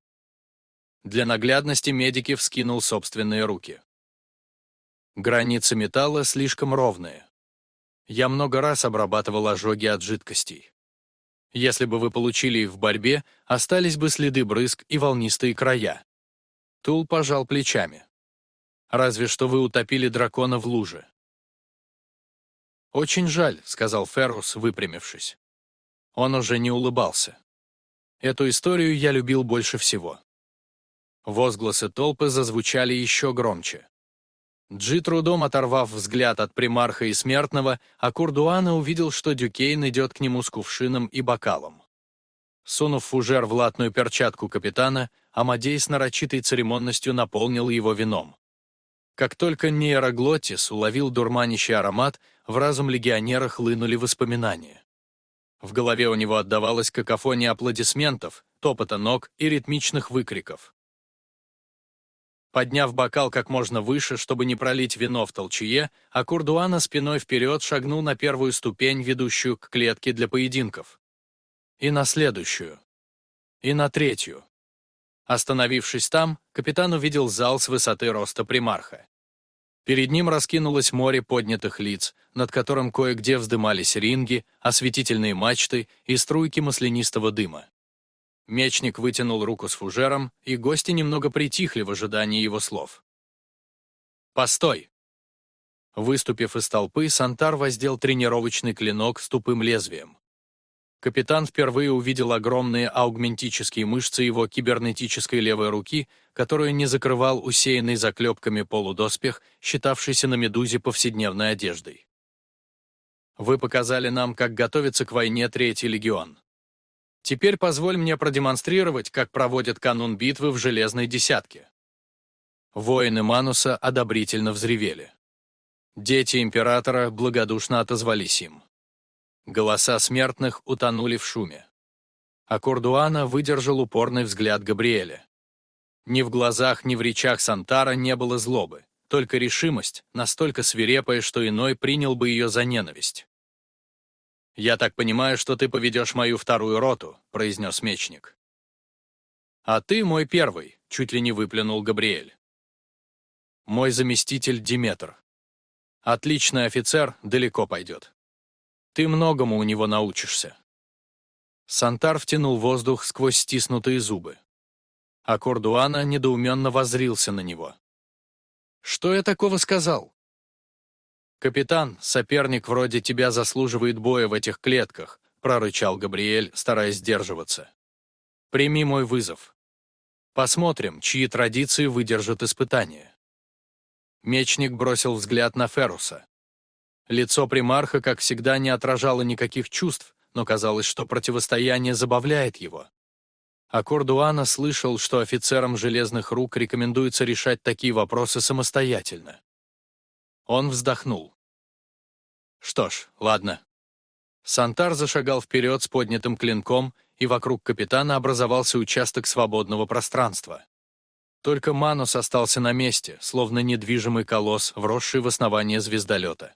Для наглядности медики вскинул собственные руки. Границы металла слишком ровные. Я много раз обрабатывал ожоги от жидкостей. Если бы вы получили их в борьбе, остались бы следы брызг и волнистые края. Тул пожал плечами. Разве что вы утопили дракона в луже. «Очень жаль», — сказал Феррус, выпрямившись. Он уже не улыбался. Эту историю я любил больше всего. Возгласы толпы зазвучали еще громче. С трудом оторвав взгляд от примарха и смертного, Акурдуана увидел, что Дюкейн идет к нему с кувшином и бокалом. Сунув фужер в латную перчатку капитана, Амадей с нарочитой церемонностью наполнил его вином. Как только нейроглоттис уловил дурманящий аромат, в разум легионера хлынули воспоминания. В голове у него отдавалась какофония аплодисментов, топота ног и ритмичных выкриков. Подняв бокал как можно выше, чтобы не пролить вино в толчье, а Курдуана спиной вперед шагнул на первую ступень, ведущую к клетке для поединков. И на следующую. И на третью. Остановившись там, капитан увидел зал с высоты роста примарха. Перед ним раскинулось море поднятых лиц, над которым кое-где вздымались ринги, осветительные мачты и струйки маслянистого дыма. Мечник вытянул руку с фужером, и гости немного притихли в ожидании его слов. «Постой!» Выступив из толпы, Сантар воздел тренировочный клинок с тупым лезвием. Капитан впервые увидел огромные аугментические мышцы его кибернетической левой руки, которую не закрывал усеянный заклепками полудоспех, считавшийся на «Медузе» повседневной одеждой. «Вы показали нам, как готовится к войне Третий легион. Теперь позволь мне продемонстрировать, как проводят канун битвы в Железной Десятке». Воины Мануса одобрительно взревели. Дети Императора благодушно отозвались им. Голоса смертных утонули в шуме. А Кордуана выдержал упорный взгляд Габриэля. Ни в глазах, ни в речах Сантара не было злобы, только решимость, настолько свирепая, что иной принял бы ее за ненависть. «Я так понимаю, что ты поведешь мою вторую роту», — произнес мечник. «А ты мой первый», — чуть ли не выплюнул Габриэль. «Мой заместитель Диметр. Отличный офицер, далеко пойдет». Ты многому у него научишься». Сантар втянул воздух сквозь стиснутые зубы. А Кордуана недоуменно возрился на него. «Что я такого сказал?» «Капитан, соперник вроде тебя заслуживает боя в этих клетках», прорычал Габриэль, стараясь сдерживаться. «Прими мой вызов. Посмотрим, чьи традиции выдержат испытание». Мечник бросил взгляд на Феруса. Лицо примарха, как всегда, не отражало никаких чувств, но казалось, что противостояние забавляет его. А Кордуана слышал, что офицерам железных рук рекомендуется решать такие вопросы самостоятельно. Он вздохнул. Что ж, ладно. Сантар зашагал вперед с поднятым клинком, и вокруг капитана образовался участок свободного пространства. Только Манус остался на месте, словно недвижимый колосс, вросший в основание звездолета.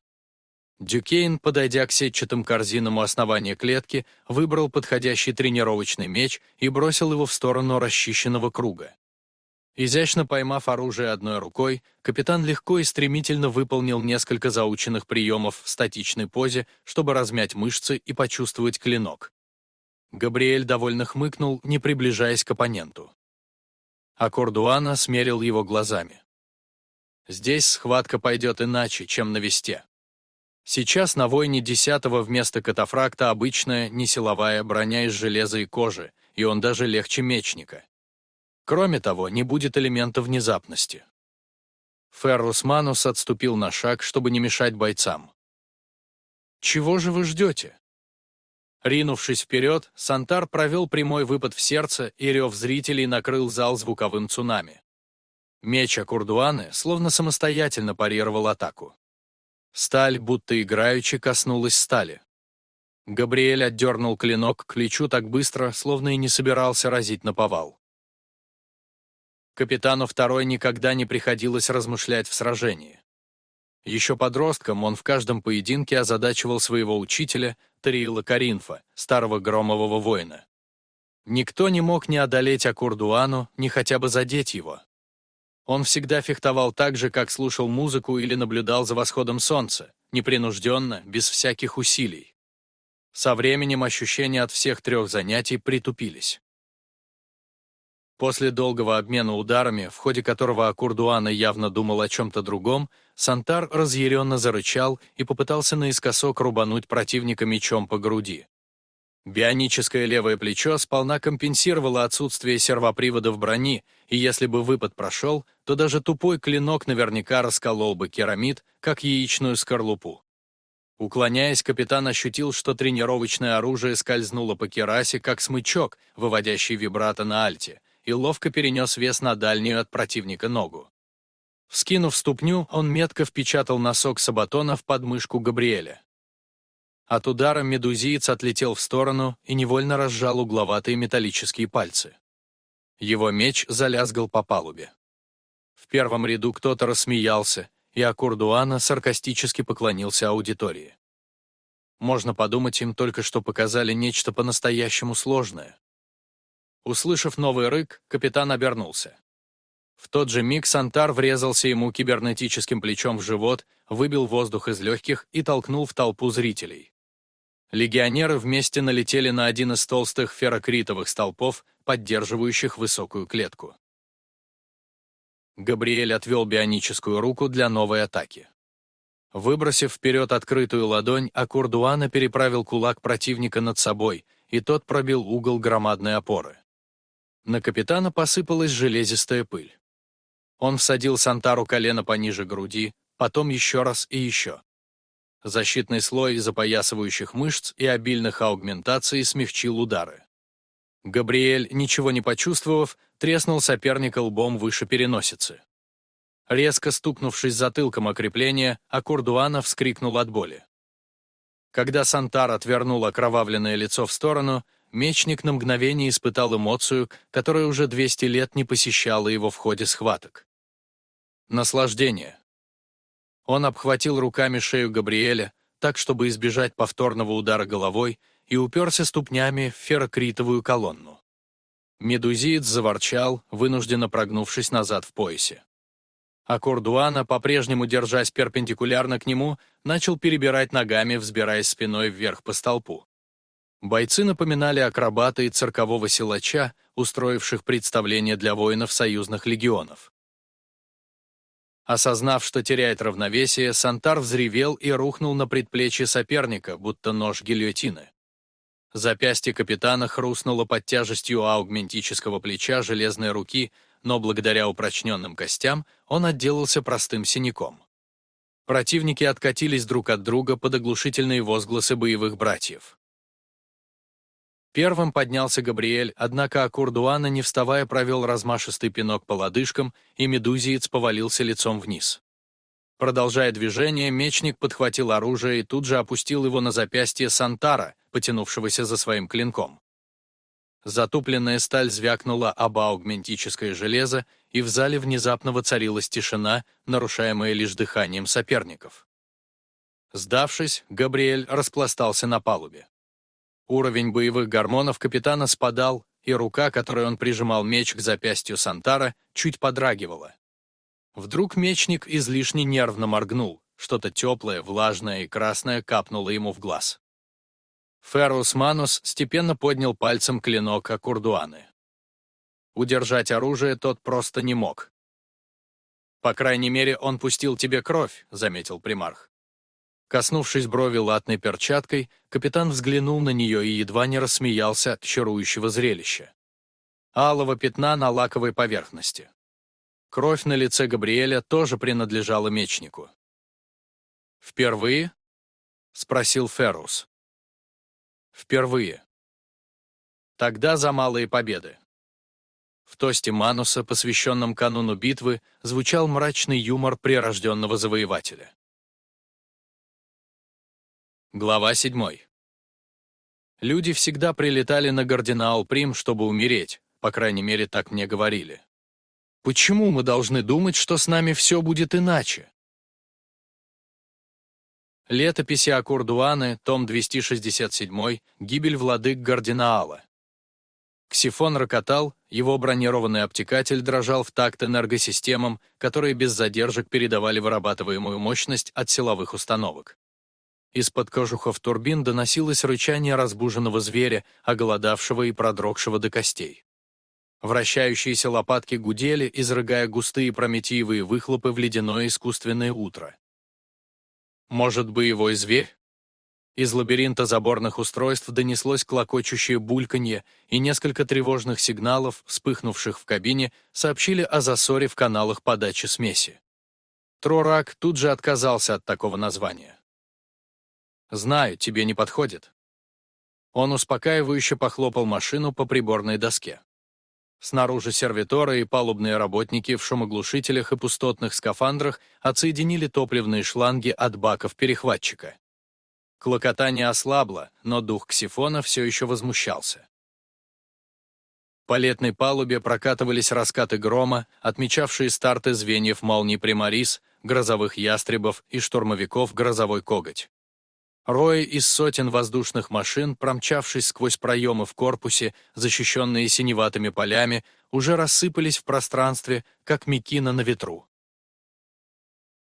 Дюкейн, подойдя к сетчатым корзинам у основания клетки, выбрал подходящий тренировочный меч и бросил его в сторону расчищенного круга. Изящно поймав оружие одной рукой, капитан легко и стремительно выполнил несколько заученных приемов в статичной позе, чтобы размять мышцы и почувствовать клинок. Габриэль довольно хмыкнул, не приближаясь к оппоненту. А Кордуана смерил его глазами. «Здесь схватка пойдет иначе, чем на весте». Сейчас на войне десятого вместо катафракта обычная несиловая броня из железа и кожи, и он даже легче мечника. Кроме того, не будет элемента внезапности. Феррус Манус отступил на шаг, чтобы не мешать бойцам. «Чего же вы ждете?» Ринувшись вперед, Сантар провел прямой выпад в сердце, и рев зрителей накрыл зал звуковым цунами. Меч Акурдуаны словно самостоятельно парировал атаку. Сталь, будто играючи, коснулась стали. Габриэль отдернул клинок к плечу так быстро, словно и не собирался разить на повал. Капитану второй никогда не приходилось размышлять в сражении. Еще подростком он в каждом поединке озадачивал своего учителя, Тариила Каринфа, старого громового воина. Никто не мог ни одолеть Акурдуану, ни хотя бы задеть его. Он всегда фехтовал так же, как слушал музыку или наблюдал за восходом солнца, непринужденно, без всяких усилий. Со временем ощущения от всех трех занятий притупились. После долгого обмена ударами, в ходе которого Акурдуана явно думал о чем-то другом, Сантар разъяренно зарычал и попытался наискосок рубануть противника мечом по груди. Бионическое левое плечо сполна компенсировало отсутствие сервопривода в брони, и если бы выпад прошел, то даже тупой клинок наверняка расколол бы керамид, как яичную скорлупу. Уклоняясь, капитан ощутил, что тренировочное оружие скользнуло по керасе, как смычок, выводящий вибрато на альте, и ловко перенес вес на дальнюю от противника ногу. Вскинув ступню, он метко впечатал носок Сабатона в подмышку Габриэля. От удара медузиец отлетел в сторону и невольно разжал угловатые металлические пальцы. Его меч залязгал по палубе. В первом ряду кто-то рассмеялся, и Акурдуана саркастически поклонился аудитории. Можно подумать, им только что показали нечто по-настоящему сложное. Услышав новый рык, капитан обернулся. В тот же миг Сантар врезался ему кибернетическим плечом в живот, выбил воздух из легких и толкнул в толпу зрителей. Легионеры вместе налетели на один из толстых ферокритовых столпов, поддерживающих высокую клетку. Габриэль отвел бионическую руку для новой атаки. Выбросив вперед открытую ладонь, Акурдуана переправил кулак противника над собой, и тот пробил угол громадной опоры. На капитана посыпалась железистая пыль. Он всадил Сантару колено пониже груди, потом еще раз и еще. Защитный слой из опоясывающих мышц и обильных аугментаций смягчил удары. Габриэль, ничего не почувствовав, треснул соперника лбом выше переносицы. Резко стукнувшись затылком о крепление, Акурдуана вскрикнул от боли. Когда Сантар отвернул окровавленное лицо в сторону, мечник на мгновение испытал эмоцию, которая уже 200 лет не посещала его в ходе схваток. Наслаждение. Он обхватил руками шею Габриэля, так, чтобы избежать повторного удара головой, и уперся ступнями в ферокритовую колонну. Медузиец заворчал, вынужденно прогнувшись назад в поясе. А Кордуана, по-прежнему держась перпендикулярно к нему, начал перебирать ногами, взбираясь спиной вверх по столпу. Бойцы напоминали акробата и циркового силача, устроивших представление для воинов союзных легионов. Осознав, что теряет равновесие, Сантар взревел и рухнул на предплечье соперника, будто нож гильотины. Запястье капитана хрустнуло под тяжестью аугментического плеча железной руки, но благодаря упрочненным костям он отделался простым синяком. Противники откатились друг от друга под оглушительные возгласы боевых братьев. Первым поднялся Габриэль, однако Акурдуана, не вставая, провел размашистый пинок по лодыжкам, и медузиец повалился лицом вниз. Продолжая движение, мечник подхватил оружие и тут же опустил его на запястье Сантара, потянувшегося за своим клинком. Затупленная сталь звякнула об аугментическое железо, и в зале внезапно воцарилась тишина, нарушаемая лишь дыханием соперников. Сдавшись, Габриэль распластался на палубе. Уровень боевых гормонов капитана спадал, и рука, которой он прижимал меч к запястью Сантара, чуть подрагивала. Вдруг мечник излишне нервно моргнул, что-то теплое, влажное и красное капнуло ему в глаз. Феррус Манус степенно поднял пальцем клинок Акурдуаны. Удержать оружие тот просто не мог. «По крайней мере, он пустил тебе кровь», — заметил примарх. Коснувшись брови латной перчаткой, капитан взглянул на нее и едва не рассмеялся от чарующего зрелища. Алого пятна на лаковой поверхности. Кровь на лице Габриэля тоже принадлежала мечнику. «Впервые?» — спросил Феррус. «Впервые. Тогда за малые победы». В тосте Мануса, посвященном кануну битвы, звучал мрачный юмор прирожденного завоевателя. Глава 7. Люди всегда прилетали на Гардинаал-Прим, чтобы умереть, по крайней мере, так мне говорили. Почему мы должны думать, что с нами все будет иначе? Летописи Акурдуаны, том 267, гибель владык Гардинаала. Ксифон рокотал, его бронированный обтекатель дрожал в такт энергосистемам, которые без задержек передавали вырабатываемую мощность от силовых установок. Из-под кожухов турбин доносилось рычание разбуженного зверя, оголодавшего и продрогшего до костей. Вращающиеся лопатки гудели, изрыгая густые прометиевые выхлопы в ледяное искусственное утро. Может, боевой зверь? Из лабиринта заборных устройств донеслось клокочущее бульканье, и несколько тревожных сигналов, вспыхнувших в кабине, сообщили о засоре в каналах подачи смеси. Трорак тут же отказался от такого названия. «Знаю, тебе не подходит». Он успокаивающе похлопал машину по приборной доске. Снаружи сервиторы и палубные работники в шумоглушителях и пустотных скафандрах отсоединили топливные шланги от баков перехватчика. Клокотание ослабло, но дух Ксифона все еще возмущался. По летной палубе прокатывались раскаты грома, отмечавшие старты звеньев молний Примарис, грозовых ястребов и штурмовиков грозовой коготь. Рои из сотен воздушных машин, промчавшись сквозь проемы в корпусе, защищенные синеватыми полями, уже рассыпались в пространстве, как мекина на ветру.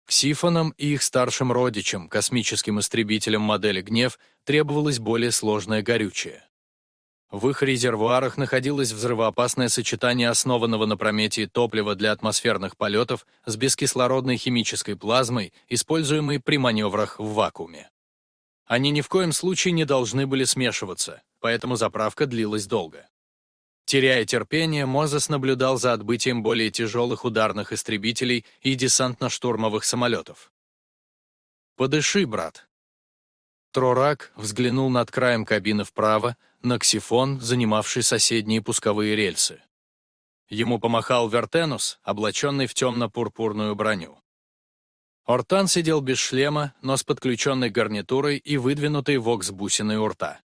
К Сифонам и их старшим родичам, космическим истребителям модели «Гнев», требовалось более сложное горючее. В их резервуарах находилось взрывоопасное сочетание основанного на прометии топлива для атмосферных полетов с бескислородной химической плазмой, используемой при маневрах в вакууме. Они ни в коем случае не должны были смешиваться, поэтому заправка длилась долго. Теряя терпение, Мозес наблюдал за отбытием более тяжелых ударных истребителей и десантно-штурмовых самолетов. «Подыши, брат». Трорак взглянул над краем кабины вправо, на ксифон, занимавший соседние пусковые рельсы. Ему помахал Вертенус, облаченный в темно-пурпурную броню. Ортан сидел без шлема, но с подключенной гарнитурой и выдвинутой вокс-бусиной у рта.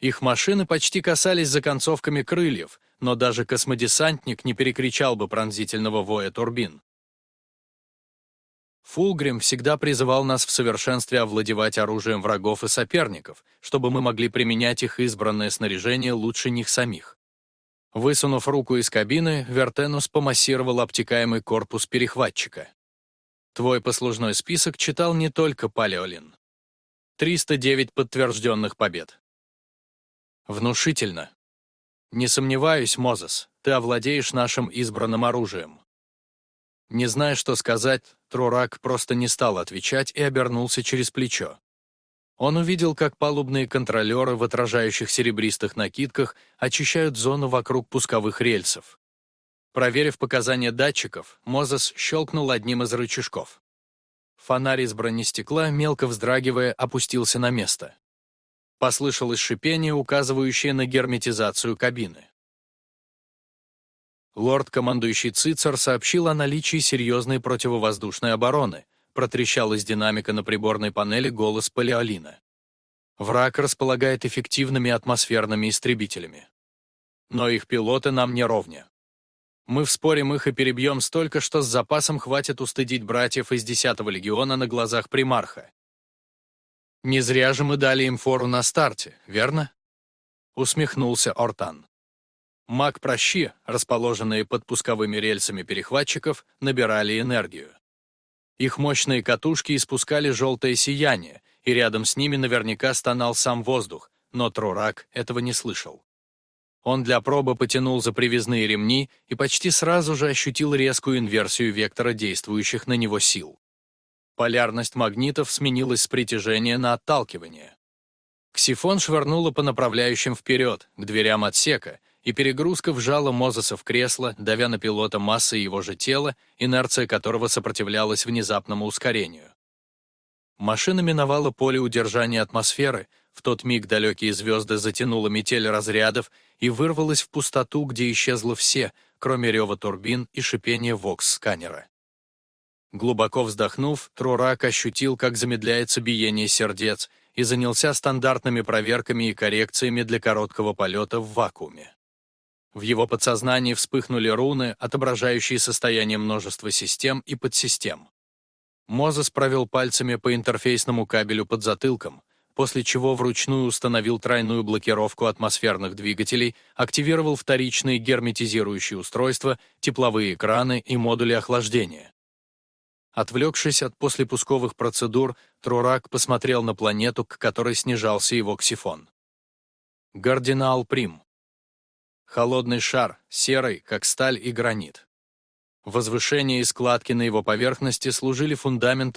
Их машины почти касались законцовками крыльев, но даже космодесантник не перекричал бы пронзительного воя турбин. Фулгрим всегда призывал нас в совершенстве овладевать оружием врагов и соперников, чтобы мы могли применять их избранное снаряжение лучше них самих. Высунув руку из кабины, Вертенус помассировал обтекаемый корпус перехватчика. Твой послужной список читал не только Палеолин. 309 подтвержденных побед. Внушительно. Не сомневаюсь, Мозес, ты овладеешь нашим избранным оружием. Не зная, что сказать, Трурак просто не стал отвечать и обернулся через плечо. Он увидел, как палубные контролеры в отражающих серебристых накидках очищают зону вокруг пусковых рельсов. Проверив показания датчиков, Мозес щелкнул одним из рычажков. Фонарь из бронестекла, мелко вздрагивая, опустился на место. Послышалось шипение, указывающее на герметизацию кабины. Лорд-командующий Цицер сообщил о наличии серьезной противовоздушной обороны, протрещал из динамика на приборной панели голос Палеолина. Враг располагает эффективными атмосферными истребителями. Но их пилоты нам не ровня. Мы вспорим их и перебьем столько, что с запасом хватит устыдить братьев из 10-го легиона на глазах примарха. Не зря же мы дали им фору на старте, верно? Усмехнулся Ортан. Маг-прощи, расположенные под пусковыми рельсами перехватчиков, набирали энергию. Их мощные катушки испускали желтое сияние, и рядом с ними наверняка стонал сам воздух, но Трурак этого не слышал. Он для пробы потянул за привязные ремни и почти сразу же ощутил резкую инверсию вектора действующих на него сил. Полярность магнитов сменилась с притяжения на отталкивание. Ксифон швырнула по направляющим вперед, к дверям отсека, и перегрузка вжала Мозеса в кресло, давя на пилота массой его же тела, инерция которого сопротивлялась внезапному ускорению. Машина миновала поле удержания атмосферы, в тот миг далекие звезды затянула метель разрядов и вырвалась в пустоту, где исчезло все, кроме рева турбин и шипения вокс-сканера. Глубоко вздохнув, Трурак ощутил, как замедляется биение сердец, и занялся стандартными проверками и коррекциями для короткого полета в вакууме. В его подсознании вспыхнули руны, отображающие состояние множества систем и подсистем. Мозес провел пальцами по интерфейсному кабелю под затылком, после чего вручную установил тройную блокировку атмосферных двигателей, активировал вторичные герметизирующие устройства, тепловые экраны и модули охлаждения. Отвлекшись от послепусковых процедур, Трурак посмотрел на планету, к которой снижался его ксифон. Гардинал Прим. холодный шар, серый, как сталь и гранит. Возвышение и складки на его поверхности служили фундаментом